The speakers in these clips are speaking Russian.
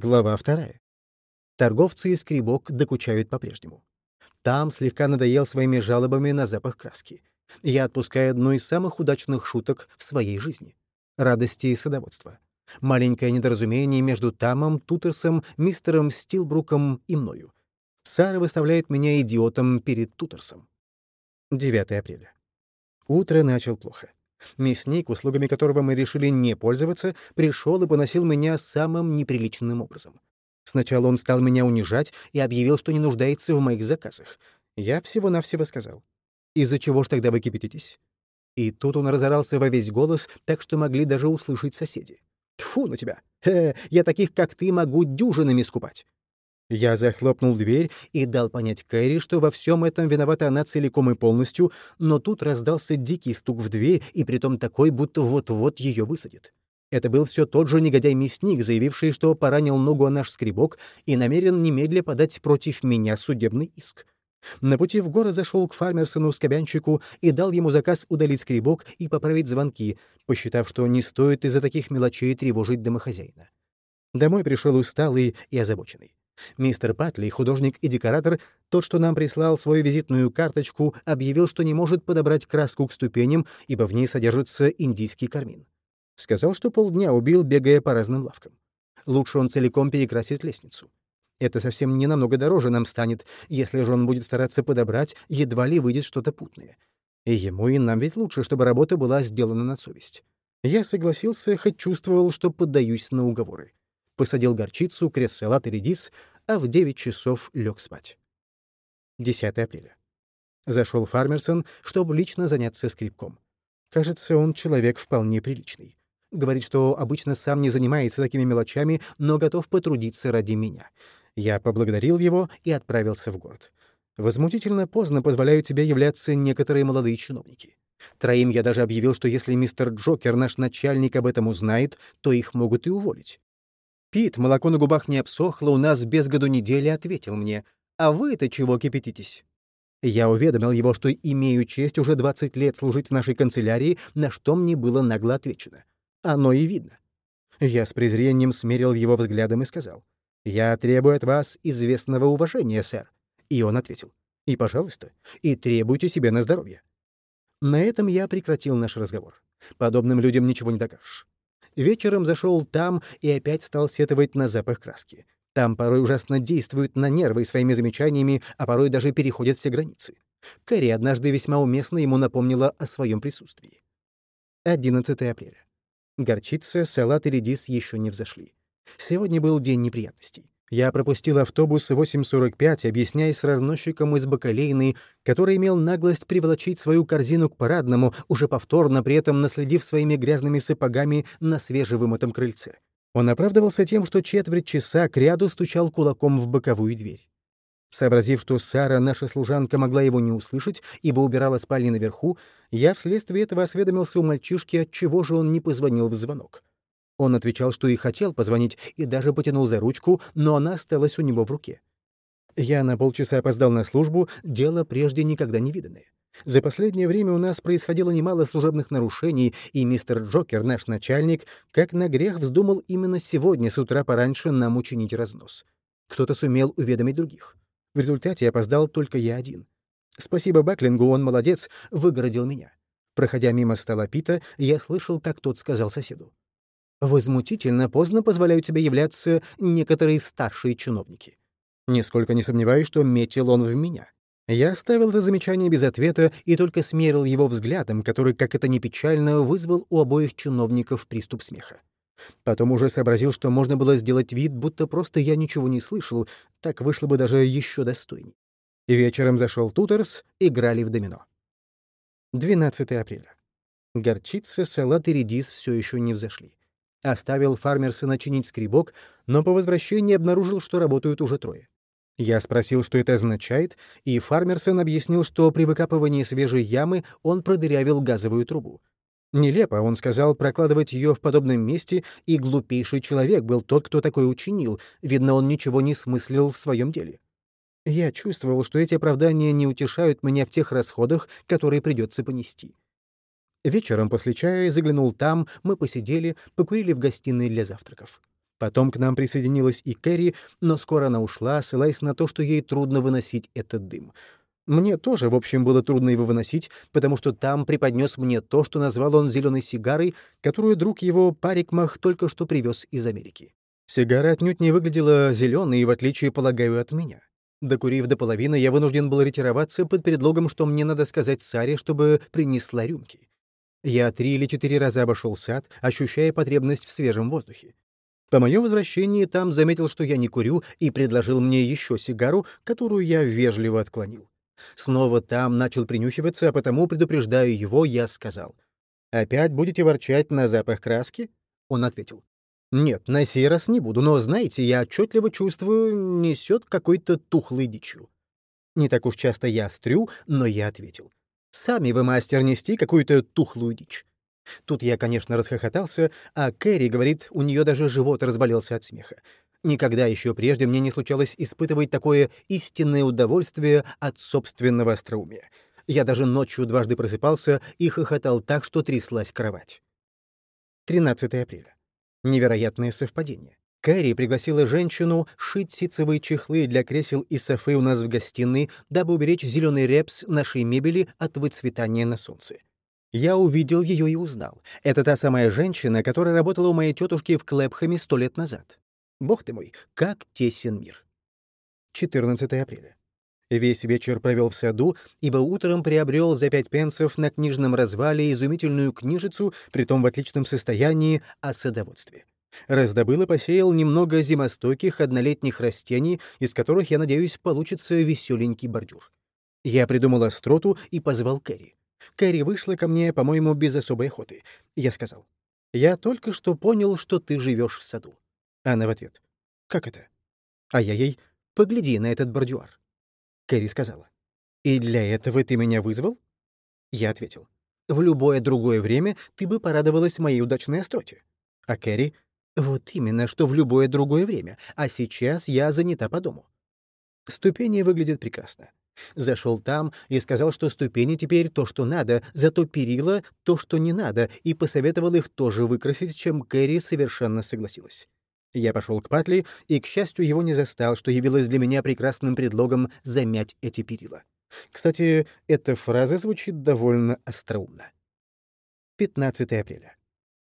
Глава вторая. Торговцы и скребок докучают по-прежнему. Там слегка надоел своими жалобами на запах краски. Я отпускаю одну из самых удачных шуток в своей жизни — радости и садоводства. Маленькое недоразумение между Тамом, Тутерсом, мистером Стилбруком и мною. Сара выставляет меня идиотом перед Тутерсом. 9 апреля. Утро начал плохо. Мясник, услугами которого мы решили не пользоваться, пришел и поносил меня самым неприличным образом. Сначала он стал меня унижать и объявил, что не нуждается в моих заказах. Я всего-навсего сказал. «Из-за чего ж тогда вы кипятитесь?» И тут он разорался во весь голос, так что могли даже услышать соседи. Тфу на тебя! Э, я таких, как ты, могу дюжинами скупать!» Я захлопнул дверь и дал понять Кэрри, что во всем этом виновата она целиком и полностью, но тут раздался дикий стук в дверь, и притом такой, будто вот-вот ее высадит. Это был все тот же негодяй-мясник, заявивший, что поранил ногу о наш скребок и намерен немедля подать против меня судебный иск. На пути в город зашел к фармерсону-скобянщику и дал ему заказ удалить скребок и поправить звонки, посчитав, что не стоит из-за таких мелочей тревожить домохозяина. Домой пришел усталый и озабоченный. Мистер Патли, художник и декоратор, тот, что нам прислал свою визитную карточку, объявил, что не может подобрать краску к ступеням, ибо в ней содержится индийский кармин. Сказал, что полдня убил, бегая по разным лавкам. Лучше он целиком перекрасит лестницу. Это совсем не намного дороже нам станет, если же он будет стараться подобрать, едва ли выйдет что-то путное. И ему, и нам ведь лучше, чтобы работа была сделана на совесть. Я согласился, хоть чувствовал, что поддаюсь на уговоры посадил горчицу, крест-салат и редис, а в 9 часов лег спать. 10 апреля. Зашел Фармерсон, чтобы лично заняться скрипком. Кажется, он человек вполне приличный. Говорит, что обычно сам не занимается такими мелочами, но готов потрудиться ради меня. Я поблагодарил его и отправился в город. Возмутительно поздно позволяют тебе являться некоторые молодые чиновники. Троим я даже объявил, что если мистер Джокер, наш начальник, об этом узнает, то их могут и уволить. Пит, молоко на губах не обсохло, у нас без году недели ответил мне. «А вы-то чего кипятитесь?» Я уведомил его, что имею честь уже 20 лет служить в нашей канцелярии, на что мне было нагло отвечено. Оно и видно. Я с презрением смерил его взглядом и сказал, «Я требую от вас известного уважения, сэр». И он ответил, «И, пожалуйста, и требуйте себе на здоровье». На этом я прекратил наш разговор. Подобным людям ничего не докажешь. Вечером зашел там и опять стал сетовать на запах краски. Там порой ужасно действуют на нервы своими замечаниями, а порой даже переходят все границы. Кэрри однажды весьма уместно ему напомнила о своем присутствии. 11 апреля. Горчица, салат и редис еще не взошли. Сегодня был день неприятностей. Я пропустил автобус 8.45, объясняясь с разносчиком из Бакалейны, который имел наглость приволочить свою корзину к парадному, уже повторно при этом наследив своими грязными сапогами на свежевымытом крыльце. Он оправдывался тем, что четверть часа кряду стучал кулаком в боковую дверь. Сообразив, что Сара, наша служанка, могла его не услышать, ибо убирала спальни наверху, я вследствие этого осведомился у мальчишки, отчего же он не позвонил в звонок. Он отвечал, что и хотел позвонить, и даже потянул за ручку, но она осталась у него в руке. Я на полчаса опоздал на службу, дело прежде никогда не виданное. За последнее время у нас происходило немало служебных нарушений, и мистер Джокер, наш начальник, как на грех вздумал именно сегодня с утра пораньше нам учинить разнос. Кто-то сумел уведомить других. В результате опоздал только я один. Спасибо Баклингу, он молодец, выгородил меня. Проходя мимо стола Пита, я слышал, как тот сказал соседу. Возмутительно поздно позволяют себе являться некоторые старшие чиновники. Нисколько не сомневаюсь, что метил он в меня. Я оставил это замечание без ответа и только смерил его взглядом, который, как это ни печально, вызвал у обоих чиновников приступ смеха. Потом уже сообразил, что можно было сделать вид, будто просто я ничего не слышал, так вышло бы даже еще достойней. Вечером зашел Тутерс, играли в домино. 12 апреля. Горчица, салат и редис все еще не взошли. Оставил фармерсона чинить скребок, но по возвращении обнаружил, что работают уже трое. Я спросил, что это означает, и Фармерсон объяснил, что при выкапывании свежей ямы он продырявил газовую трубу. Нелепо, он сказал, прокладывать ее в подобном месте, и глупейший человек был тот, кто такое учинил. Видно, он ничего не смыслил в своем деле. Я чувствовал, что эти оправдания не утешают меня в тех расходах, которые придется понести. Вечером после чая заглянул там, мы посидели, покурили в гостиной для завтраков. Потом к нам присоединилась и Кэрри, но скоро она ушла, ссылаясь на то, что ей трудно выносить этот дым. Мне тоже, в общем, было трудно его выносить, потому что там преподнес мне то, что назвал он зеленой сигарой, которую друг его Парикмах только что привез из Америки. Сигара отнюдь не выглядела зеленой, в отличие, полагаю, от меня. Докурив до половины, я вынужден был ретироваться под предлогом, что мне надо сказать Саре, чтобы принесла рюмки. Я три или четыре раза обошел сад, ощущая потребность в свежем воздухе. По моем возвращении там заметил, что я не курю, и предложил мне еще сигару, которую я вежливо отклонил. Снова там начал принюхиваться, а потому, предупреждаю его, я сказал. «Опять будете ворчать на запах краски?» Он ответил. «Нет, на сей раз не буду, но, знаете, я отчетливо чувствую, несет какой-то тухлой дичью». Не так уж часто я стрю, но я ответил. «Сами вы мастер нести какую-то тухлую дичь». Тут я, конечно, расхохотался, а Кэрри говорит, у нее даже живот разболелся от смеха. Никогда еще прежде мне не случалось испытывать такое истинное удовольствие от собственного остроумия. Я даже ночью дважды просыпался и хохотал так, что тряслась кровать. 13 апреля. Невероятное совпадение. Кэрри пригласила женщину шить ситцевые чехлы для кресел и софы у нас в гостиной, дабы уберечь зеленый репс нашей мебели от выцветания на солнце. Я увидел ее и узнал. Это та самая женщина, которая работала у моей тетушки в Клэпхэме сто лет назад. Бог ты мой, как тесен мир. 14 апреля. Весь вечер провел в саду, ибо утром приобрел за пять пенсов на книжном развале изумительную книжицу, притом в отличном состоянии, о садоводстве. Раздобыл и посеял немного зимостойких однолетних растений, из которых, я надеюсь, получится веселенький бордюр. Я придумал остроту и позвал Кэрри. Кэрри вышла ко мне, по-моему, без особой охоты. Я сказал, «Я только что понял, что ты живешь в саду». Она в ответ. «Как это?» А я ей. «Погляди на этот бордюар». Кэрри сказала. «И для этого ты меня вызвал?» Я ответил. «В любое другое время ты бы порадовалась моей удачной остроте». А Кэрри. «Вот именно, что в любое другое время, а сейчас я занята по дому». Ступени выглядят прекрасно. Зашел там и сказал, что ступени теперь то, что надо, зато перила — то, что не надо, и посоветовал их тоже выкрасить, чем Кэрри совершенно согласилась. Я пошел к Патли, и, к счастью, его не застал, что явилось для меня прекрасным предлогом замять эти перила. Кстати, эта фраза звучит довольно остроумно. 15 апреля.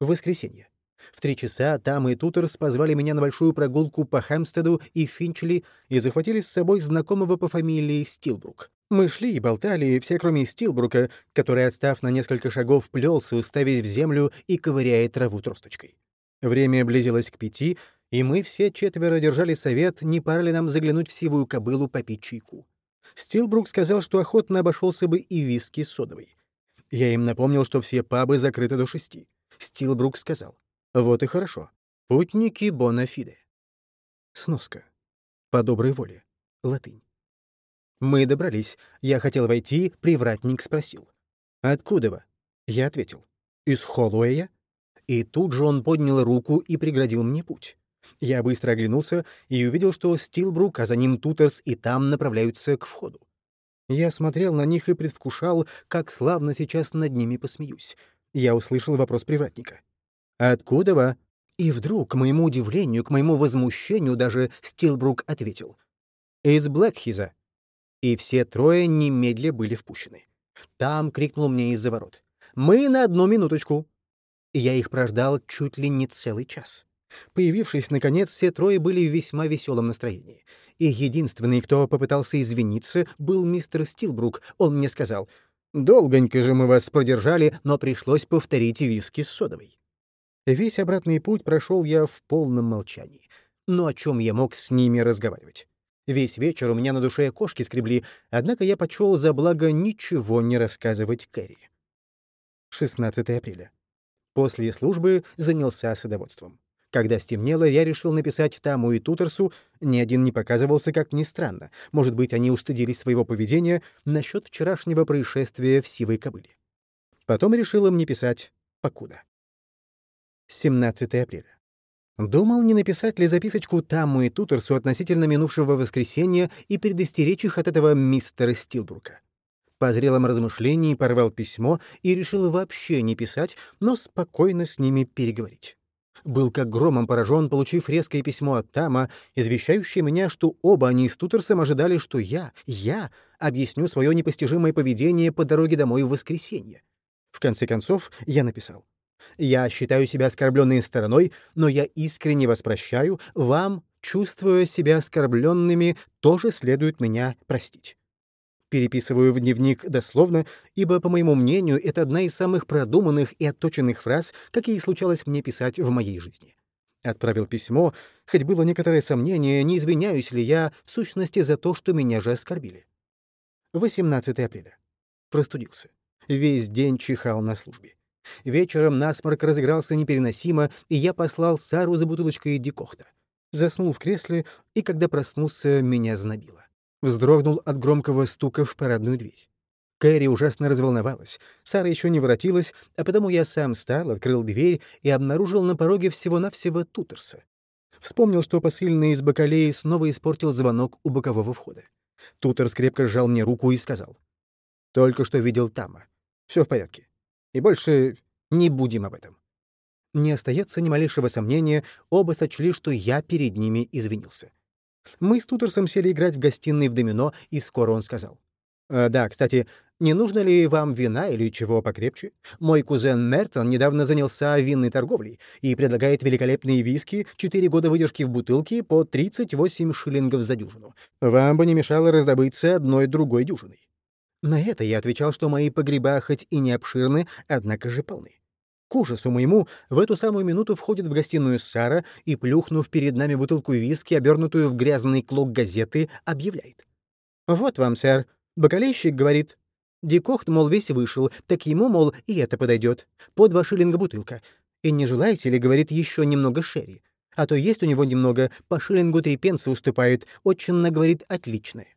Воскресенье. В три часа Там и Тутерс позвали меня на большую прогулку по Хэмстеду и Финчли и захватили с собой знакомого по фамилии Стилбрук. Мы шли и болтали, все кроме Стилбрука, который, отстав на несколько шагов, плелся, уставясь в землю и ковыряя траву тросточкой. Время близилось к пяти, и мы все четверо держали совет, не пора ли нам заглянуть в сивую кобылу попить чайку. Стилбрук сказал, что охотно обошелся бы и виски с содовой. Я им напомнил, что все пабы закрыты до шести. Стилбрук сказал, вот и хорошо. Путники Бонафиде. Сноска. По доброй воле. Латынь. Мы добрались. Я хотел войти, привратник спросил. «Откуда вы?» Я ответил. «Из Холлуэя?» и тут же он поднял руку и преградил мне путь. Я быстро оглянулся и увидел, что Стилбрук, а за ним Тутерс и там направляются к входу. Я смотрел на них и предвкушал, как славно сейчас над ними посмеюсь. Я услышал вопрос привратника. «Откуда вы?» И вдруг, к моему удивлению, к моему возмущению, даже Стилбрук ответил. «Из Блэкхиза». И все трое немедля были впущены. Там крикнул мне из-за ворот. «Мы на одну минуточку!» и я их прождал чуть ли не целый час. Появившись, наконец, все трое были в весьма веселом настроении. И единственный, кто попытался извиниться, был мистер Стилбрук. Он мне сказал, «Долгонько же мы вас продержали, но пришлось повторить виски с содовой». Весь обратный путь прошел я в полном молчании. Но о чем я мог с ними разговаривать? Весь вечер у меня на душе кошки скребли, однако я почел за благо ничего не рассказывать Кэрри. 16 апреля. После службы занялся садоводством. Когда стемнело, я решил написать Таму и Тутерсу, ни один не показывался, как ни странно. Может быть, они устыдились своего поведения насчет вчерашнего происшествия в Сивой кобыле. Потом решил им не писать, покуда. 17 апреля. Думал, не написать ли записочку Таму и Тутерсу относительно минувшего воскресенья и предостеречь их от этого мистера Стилбрука. По зрелом размышлении порвал письмо и решил вообще не писать, но спокойно с ними переговорить. был как громом поражен, получив резкое письмо от Тама, извещающее меня, что оба они с Тутерсом ожидали, что я, я, объясню свое непостижимое поведение по дороге домой в воскресенье. В конце концов, я написал. «Я считаю себя оскорбленной стороной, но я искренне вас прощаю. Вам, чувствуя себя оскорбленными, тоже следует меня простить». Переписываю в дневник дословно, ибо, по моему мнению, это одна из самых продуманных и отточенных фраз, какие случалось мне писать в моей жизни. Отправил письмо, хоть было некоторое сомнение, не извиняюсь ли я, в сущности, за то, что меня же оскорбили. 18 апреля. Простудился. Весь день чихал на службе. Вечером насморк разыгрался непереносимо, и я послал Сару за бутылочкой дикохта. Заснул в кресле, и когда проснулся, меня знобило вздрогнул от громкого стука в парадную дверь. Кэрри ужасно разволновалась. Сара еще не воротилась, а потому я сам встал, открыл дверь и обнаружил на пороге всего-навсего Тутерса. Вспомнил, что посыльный из Бакалеи снова испортил звонок у бокового входа. Тутерс крепко сжал мне руку и сказал. «Только что видел Тама. Все в порядке. И больше не будем об этом». Не остается ни малейшего сомнения, оба сочли, что я перед ними извинился. Мы с Тутерсом сели играть в гостиной в домино, и скоро он сказал. «Э, «Да, кстати, не нужно ли вам вина или чего покрепче? Мой кузен Мертон недавно занялся винной торговлей и предлагает великолепные виски, 4 года выдержки в бутылке по 38 шиллингов за дюжину. Вам бы не мешало раздобыться одной другой дюжиной». На это я отвечал, что мои погреба хоть и не обширны, однако же полны. К ужасу моему, в эту самую минуту входит в гостиную Сара и, плюхнув перед нами бутылку виски, обернутую в грязный клок газеты, объявляет. «Вот вам, сэр. Бакалейщик говорит. Дикохт, мол, весь вышел, так ему, мол, и это подойдет. По два шиллинга бутылка. И не желаете ли, говорит, еще немного шерри? А то есть у него немного, по шиллингу три пенса уступают, очень, говорит, отличное.